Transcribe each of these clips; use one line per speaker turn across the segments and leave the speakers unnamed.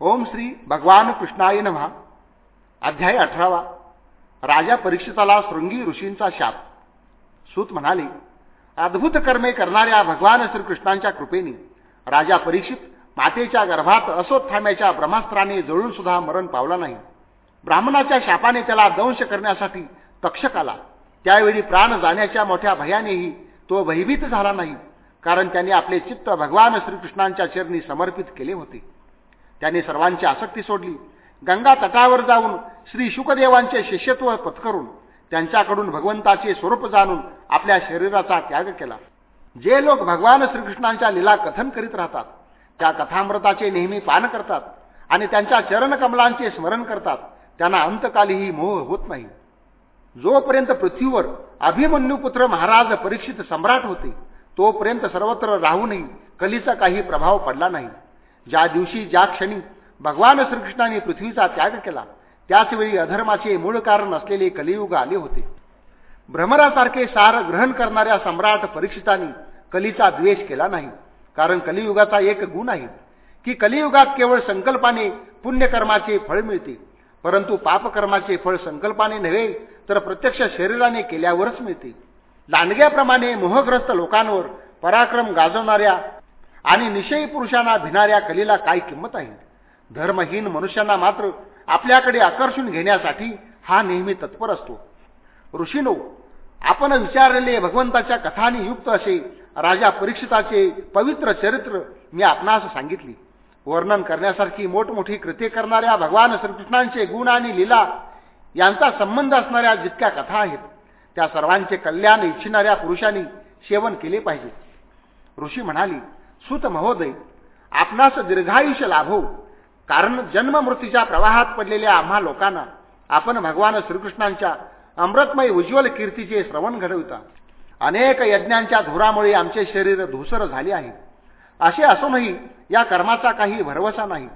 ओम श्री भगवान कृष्णाय नमहा अध्याय अठरावा. राजा परीक्षिताला शृंगी ऋषींचा शाप. सूत म्हणाले अद्भुत कर्मे करणाऱ्या भगवान श्रीकृष्णांच्या कृपेने राजा परीक्षित मातेच्या गर्भात असोत्थाम्याच्या ब्रह्मास्त्राने जळून सुद्धा मरण पावला नाही. ब्राह्मणाच्या शापाने त्याला दंश करण्यासाठी तक्षक आला. त्यावेळी प्राण जाण्याच्या मोठ्या भयानेही तो भयभीत झाला नाही कारण त्याने आपले चित्त भगवान श्रीकृष्णांच्या चरणी समर्पित केले होते. त्याने सर्वांची आसक्ती सोडली. गंगा तटावर जाऊन श्री शुकदेवांचे शिष्यत्व पत्करून त्यांच्याकडून भगवंताचे स्वरूप जाणून आपल्या शरीराचा त्याग केला. जे लोक भगवान श्रीकृष्णांच्या लीला कथन करीत राहतात त्या कथामृताचे नेहमी पान करतात आणि त्यांच्या चरणकमलांचे स्मरण करतात त्यांना अंतकालीही मोह होत नाही. जोपर्यंत पृथ्वीवर अभिमन्यूपुत्र महाराज परीक्षित सम्राट होते तोपर्यंत सर्वत्र राहूनही कलीचा काही प्रभाव पडला नाही. ज्या दिवशी ज्या क्षणी भगवान श्रीकृष्णाने पृथ्वीचा त्याग केला त्याचवेळी अधर्माचे मूळ कारण असलेले कलियुग आले होते. भ्रमरासारखे सार ग्रहण करणाऱ्या सम्राट परीक्षितांनी कलीचा द्वेष केला नाही कारण कलियुगाचा एक गुण आहे की कलियुगात केवळ संकल्पाने पुण्यकर्माचे फळ मिळते परंतु पापकर्माचे फळ संकल्पाने नव्हे तर प्रत्यक्ष शरीराने केल्यावरच मिळते. लांडग्याप्रमाणे मोहग्रस्त लोकांवर पराक्रम गाजवणाऱ्या आणि निषयी पुरुषांना भिणाऱ्या कलीला काय किंमत आहे? धर्महीन मनुष्यांना मात्र आपल्याकडे आकर्षून घेण्यासाठी हा नेहमी तत्पर असतो. ऋषीनो आपण विचारलेले भगवंताच्या कथानी युक्त असे राजा परीक्षिताचे पवित्र चरित्र मी आपणास सांगितली. वर्णन करण्यासारखी मोठमोठी कृती करणाऱ्या भगवान श्रीकृष्णांचे गुण आणि लीला यांचा संबंध असणाऱ्या जितक्या कथा आहेत त्या सर्वांचे कल्याण इच्छिणाऱ्या पुरुषांनी सेवन केले पाहिजे. ऋषी म्हणाली सुत महोदय आपणास दीर्घायुष्य लाभो. कारण जन्ममृत्यूच्या प्रवाहात पडलेल्या आम्हा लोकांना आपण भगवान श्रीकृष्णांच्या अमृतमय उज्ज्वल कीर्तीचे श्रवण घडविता. अनेक यज्ञांच्या धुरामुळे आमचे शरीर धुसर झाले आहे. असे असूनही या कर्माचा काही भरवसा नाही.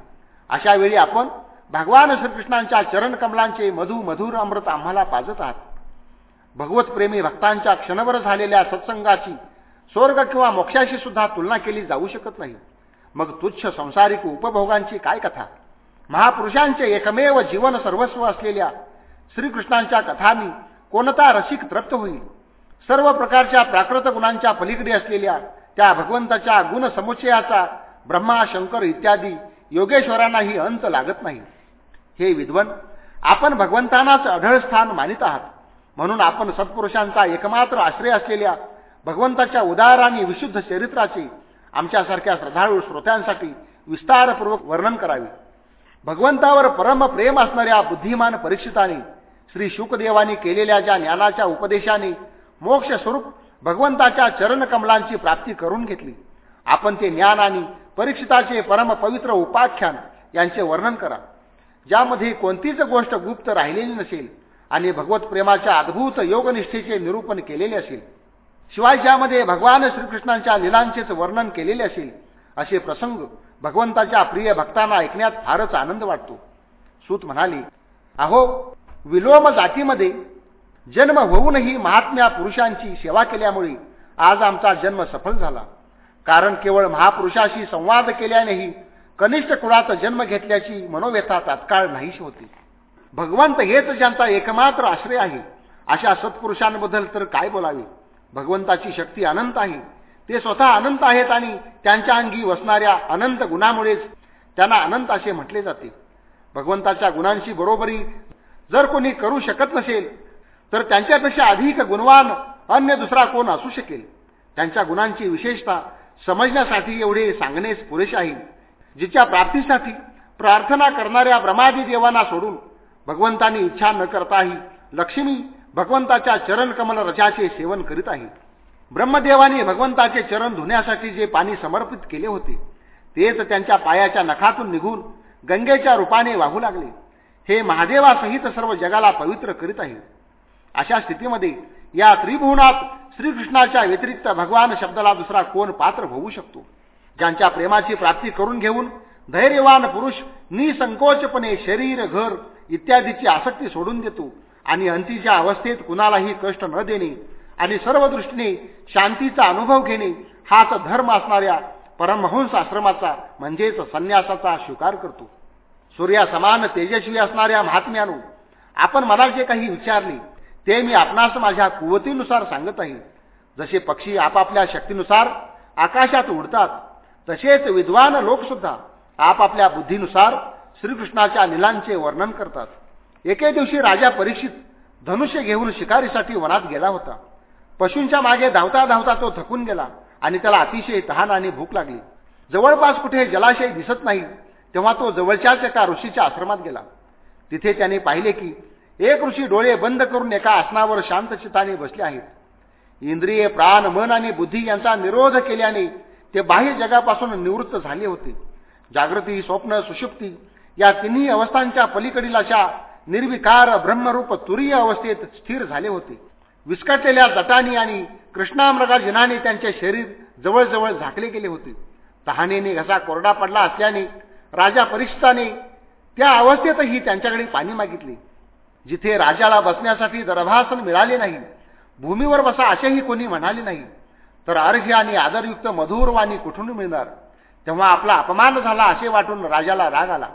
अशा वेळी आपण भगवान श्रीकृष्णांच्या चरणकमलांचे मधु मधुर अमृत आम्हाला पाजत आहात. भगवतप्रेमी भक्तांच्या क्षणभर झालेल्या सत्संगाची स्वर्ग किंवा मोक्षाशी सुद्धा तुलना केली जाऊ शकत नाही. मग तुच्छ संसारिक उपभोगांची काय कथा? महापुरुषांचे एकमेव जीवन सर्वस्व असलेल्या श्रीकृष्णांच्या कथांनी कोणता रसिक तृप्त होईल? सर्व प्रकारच्या प्राकृत गुणांच्या पलीकडे असलेल्या त्या भगवंताच्या गुणसमुच्चयाचा ब्रह्मा शंकर इत्यादी योगेश्वरांनाही अंत लागत नाही. हे विद्वन आपण भगवंतांनाच अढळ स्थान मानित आहात. म्हणून आपण सत्पुरुषांचा एकमात्र आश्रय असलेल्या भगवंताच्या उदार आणि विशुद्ध चरित्राचे आमच्यासारख्या श्रद्धाळू श्रोत्यांसाठी विस्तारपूर्वक वर्णन करावे. भगवंतावर परम प्रेम असणाऱ्या बुद्धिमान परीक्षिताने श्री शुकदेवानी केलेल्या ज्या ज्ञानाच्या उपदेशाने मोक्ष स्वरूप भगवंताच्या चरणकमलांची प्राप्ती करून घेतली आपण ते ज्ञान आणि परीक्षिताचे परम पवित्र उपाख्यान यांचे वर्णन करा. ज्यामध्ये कोणतीच गोष्ट गुप्त राहिलेली नसेल आणि भगवत प्रेमाच्या अद्भुत योगनिष्ठेचे निरूपण केलेले असेल शिवाय ज्यामध्ये भगवान श्रीकृष्णांच्या लिलांचेच वर्णन केलेले असेल असे प्रसंग भगवंताच्या प्रिय भक्तांना ऐकण्यात फारच आनंद वाटतो. सूत म्हणाली अहो विलोम जातीमध्ये जन्म होऊनही महात्म्या पुरुषांची सेवा केल्यामुळे आज आमचा जन्म सफल झाला. कारण केवळ महापुरुषाशी संवाद केल्यानेही कनिष्ठ कुळात जन्म घेतल्याची मनोव्यथा तात्काळ नाहीशी होती. भगवंत हेच ज्यांचा एकमात्र आश्रय आहे अशा सत्पुरुषांबद्दल तर काय बोलावे? भगवंताची शक्ती अनंत आहे. ते स्वतः अनंत आहेत आणि त्यांच्या अंगी वसणाऱ्या अनंत गुणामुळेच त्यांना अनंत असे म्हटले जाते. भगवंताच्या गुणांशी बरोबरी जर कोणी करू शकत नसेल तर त्यांच्यापेक्षा अधिक गुणवान अन्य दुसरा कोण असू शकेल? त्यांच्या गुणांची विशेषता समजण्यासाठी एवढे सांगणेच पुरेसे आहे. जिच्या प्राप्तीसाठी प्रार्थना करणाऱ्या ब्रह्मादी देवांना सोडून भगवंतांनी इच्छा न करताही लक्ष्मी भगवंताच्या चरण कमल रजाचे सेवन करीत आहे. ब्रह्मदेवाने भगवंताचे चरण धुण्यासाठी जे पाणी समर्पित केले होते तेच त्यांच्या पायाच्या नखातून निघून गंगेच्या रूपाने वाहू लागले. हे महादेवासहित सर्व जगाला पवित्र करीत आहे. अशा स्थितीमध्ये या त्रिभुवनात श्रीकृष्णाच्या व्यतिरिक्त भगवान शब्दाला दुसरा कोण पात्र होऊ शकतो? ज्यांच्या प्रेमाची प्राप्ती करून घेऊन धैर्यवान पुरुष निसंकोचपणे शरीर घर इत्यादीची आसक्ती सोडून देतो आणि अंतीच्या अवस्थेत कुणालाही कष्ट न देणे आणि सर्व दृष्टीने शांतीचा अनुभव घेणे हाच धर्म असणाऱ्या परमहंस आश्रमाचा म्हणजेच संन्यासाचा स्वीकार करतो. सूर्यासमान तेजस्वी असणाऱ्या महात्म्यानो आपण मला जे काही विचारले ते मी आपणास माझ्या कुवतीनुसार सांगत आहे. जसे पक्षी आपापल्या शक्तीनुसार आकाशात उडतात तसेच विद्वान लोकसुद्धा आपापल्या बुद्धीनुसार श्रीकृष्णाच्या लिलांचे वर्णन करतात. एके दिवशी राजा परीक्षित धनुष्य घेऊन शिकारीसाठी वनात गेला होता. पशूंच्या मागे धावता धावता तो थकून गेला आणि त्याला अतिशय तहान आणि भूक लागली. जवळपास कुठे जलाशय दिसत नाही तेव्हा तो जवळच्याच एका ऋषीच्या आश्रमात गेला. तिथे त्याने पाहिले की एक ऋषी डोळे बंद करून एका आसनावर शांतचिताने बसले आहेत. इंद्रिय प्राण मन आणि बुद्धी यांचा निरोध केल्याने ते बाह्य जगापासून निवृत्त झाले होते. जागृती स्वप्न सुषुप्ती या तिन्ही अवस्थांच्या पलीकडील अशा निर्विकार ब्रह्मरूप तुरीय अवस्थेत स्थिर झाले होते. विस्कटलेल्या जटानी आणि कृष्णामृगाजिनाने त्यांचे शरीर जवळजवळ झाकले गेले होते. तहानेने घसा कोरडा पडला असल्याने राजा परीक्षिताने त्या अवस्थेतही त्यांच्याकडे पाणी मागितले. जिथे राजाला बसण्यासाठी दरभासन मिळाले नाही भूमीवर बसा असेही कोणी म्हणाले नाही तर अर्घ्य आणि आदरयुक्त मधुर वाणी कुठून मिळणार? तेव्हा आपला अपमान झाला असे वाटून राजाला राग आला.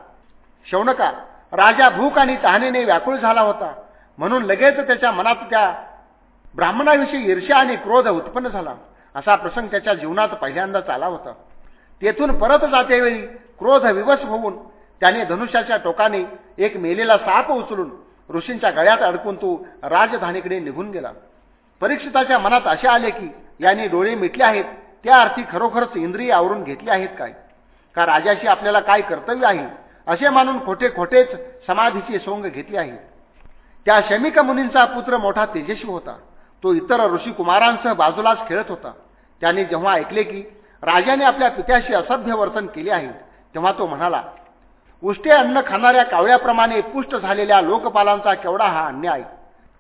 शौनका राजा भूक आणि तहानेने व्याकुळ झाला होता. म्हणून लगेच त्याच्या मनात त्या ब्राह्मणाविषयी ईर्ष्या आणि क्रोध उत्पन्न झाला. असा प्रसंग त्याच्या जीवनात पहिल्यांदाच आला होता. तेथून परत जातेवेळी क्रोध विवश होऊन त्याने धनुष्याच्या टोकाने एक मेलेला साप उचलून ऋषींच्या गळ्यात अडकून तो राजधानीकडे निघून गेला. परीक्षिताच्या मनात असे आले की याने डोळे मिटले आहेत त्या अर्थी खरोखरच इंद्रिय आवरून घेतले आहेत काय? का राजाशी आपल्याला काय कर्तव्य आहे? असे मानून खोटे खोटेच समाधीची सोंग घेतली आहे. त्या शमिक मुनींचा पुत्र मोठा तेजस्वी होता. तो इतर ऋषिकुमारांसह बाजूलाच खेळत होता. त्यांनी जेव्हा ऐकले की राजाने आपल्या पित्याशी असभ्य वर्तन केले आहे तेव्हा तो म्हणाला उष्टे अन्न खाणाऱ्या कावळ्याप्रमाणे पुष्ट झालेल्या लोकपालांचा केवढा हा अन्याय.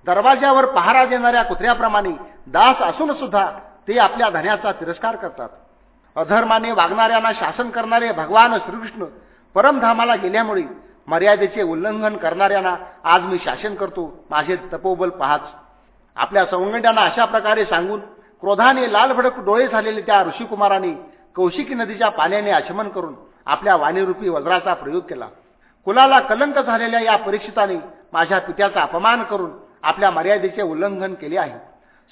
दरवाज्यावर पहारा देणाऱ्या कुत्र्याप्रमाणे दास असून सुद्धा ते आपल्या धन्याचा तिरस्कार करतात. अधर्माने वागणाऱ्यांना शासन करणारे भगवान श्रीकृष्ण परमधामाला गेल्यामुळे मर्यादेचे उल्लंघन करणाऱ्यांना आज मी शासन करतो. माझे तपोबल पाहाच. आपल्या सवंगड्यांना अशा प्रकारे सांगून क्रोधाने लालभडक डोळे झालेले त्या ऋषिकुमाराने कौशिकी नदीच्या पाण्याने आचमन करून आपल्या वाणीरूपी वज्राचा प्रयोग केला. कुलाला कलंक झालेल्या या परीक्षिताने माझ्या पित्याचा अपमान करून आपल्या मर्यादेचे उल्लंघन केले आहे.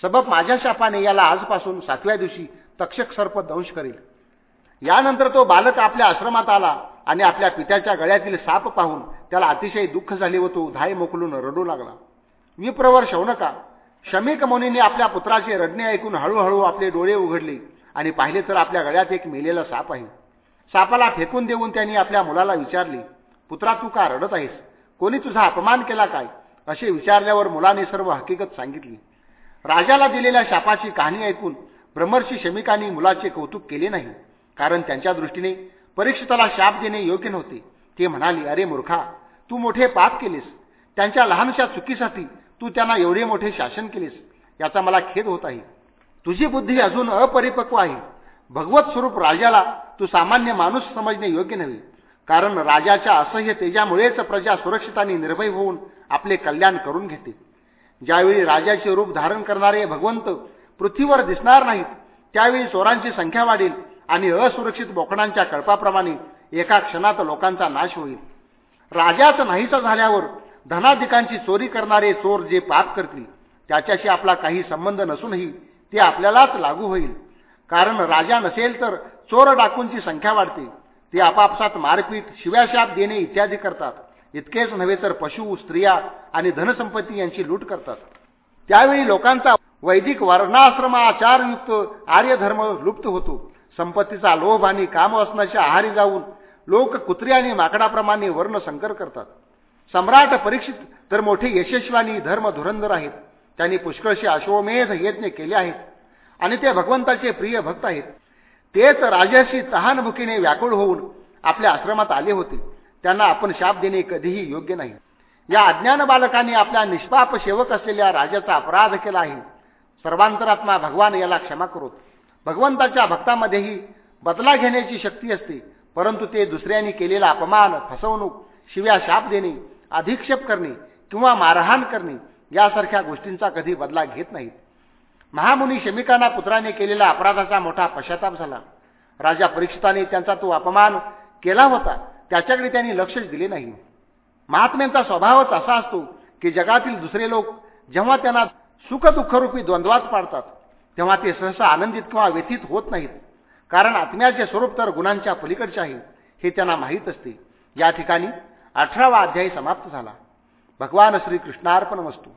सबब माझ्या शापाने याला आजपासून सातव्या दिवशी तक्षक सर्प दंश करेल. यानंतर तो बालक आपल्या आश्रमात आला आणि आपल्या पित्याच्या गळ्यातील साप पाहून त्याला अतिशय दुःख झाले व तो धाय मोकलून रडू लागला. विप्रवर शौनका शमिक मुनीने आपल्या पुत्राचे रडणे ऐकून हळूहळू आपले डोळे उघडले आणि पाहिले तर आपल्या गळ्यात एक मेलेला साप आहे. सापाला फेकून देऊन त्यांनी आपल्या मुलाला विचारले पुत्रा तू का रडत आहेस? कोणी तुझा अपमान केला काय? असे विचारल्यावर मुलाने सर्व हकीकत सांगितली. राजाला दिलेल्या शापाची कहाणी ऐकून ब्रह्मर्षी शमिकांनी मुलाचे कौतुक केले नाही. कारण त्यांच्या दृष्टीने परीक्षिताला शाप देणे योग्य नव्हते. ते म्हणाले अरे मूर्खा तू मोठे पाप केलेस. त्यांच्या लहानशा चुकीसाठी तू त्यांना एवढे मोठे शासन केलेस. याचा मला खेद होत आहे. तुझी बुद्धी अजून अपरिपक्व आहे. भगवत स्वरूप राजाला तू सामान्य माणूस समजणे योग्य नव्हे. कारण राजाच्या असह्य तेजामुळेच प्रजा सुरक्षित आणि निर्भय होऊन आपले कल्याण करून घेते. ज्यावेळी राजाचे रूप धारण करणारे भगवंत पृथ्वीवर दिसणार नाहीत त्यावेळी चोरांची संख्या वाढेल. आणि असुरक्षित बोकडांच्या कळपाप्रमाणे एका क्षणात लोकांचा नाश होईल. राजाच नाहीसा झाल्यावर धनाधिकांची चोरी करणारे चोर जे पाप करतील त्याच्याशी आपला काही संबंध नसूनही ते आपल्यालाच लागू होईल. कारण राजा नसेल तर चोर डाकूंची संख्या वाढते. ते आपापसात मारपीट शिव्याशाप देणे इत्यादी करतात. इतकेच नव्हे तर पशु स्त्रिया आणि धनसंपत्ती यांची लूट करतात. त्यावेळी लोकांचा वैदिक वर्णाश्रमाचारयुक्त आर्यधर्म लुप्त होतो. संपत्तीचा लोभ आणि काम आहारी जाऊन लोक कुत्री आणि माकडाप्रमाणे वर्ण संकर करतात. सम्राट परीक्षित तर मोठे यशस्वानी धर्म धुरंधर आहेत. त्यांनी पुष्कळशी अश्वमेध यज्ञ केले आहेत आणि ते भगवंताचे प्रिय भक्त आहेत. तेच राजाशी तहानभुकीने व्याकुळ होऊन आपल्या आश्रमात आले होते. त्यांना आपण शाप देणे कधीही योग्य नाही. या अज्ञान बालकाने आपल्या निष्पाप सेवक असलेल्या राजाचा अपराध केला आहे. सर्वांतरात्मा भगवान याला क्षमा करोत. भगवंताच्या भक्तामध्येही बदला घेण्याची शक्ती असते परंतु ते दुसऱ्यांनी केलेला अपमान फसवणूक शिव्या शाप देणे अधिक्षेप करणे किंवा मारहाण करणे यासारख्या गोष्टींचा कधी बदला घेत नाहीत. महामुनी शमिकांना पुत्राने केलेला अपराधाचा मोठा पश्चाताप झाला. राजा परीक्षिताने त्यांचा तो अपमान केला होता त्याच्याकडे त्यांनी लक्षच दिले नाही. महात्म्यांचा स्वभावच असा असतो की जगातील दुसरे लोक जेव्हा त्यांना सुखदुःखरूपी द्वंद्वात पाडतात तेव्हा ते सहसा आनंदित किंवा व्यथित होत नाहीत. कारण आत्म्याचे स्वरूप तर गुणांच्या पलीकडचे आहे हे त्यांना माहीत असते. या ठिकाणी अठरावा अध्यायी समाप्त झाला. भगवान श्रीकृष्णार्पण वस्तू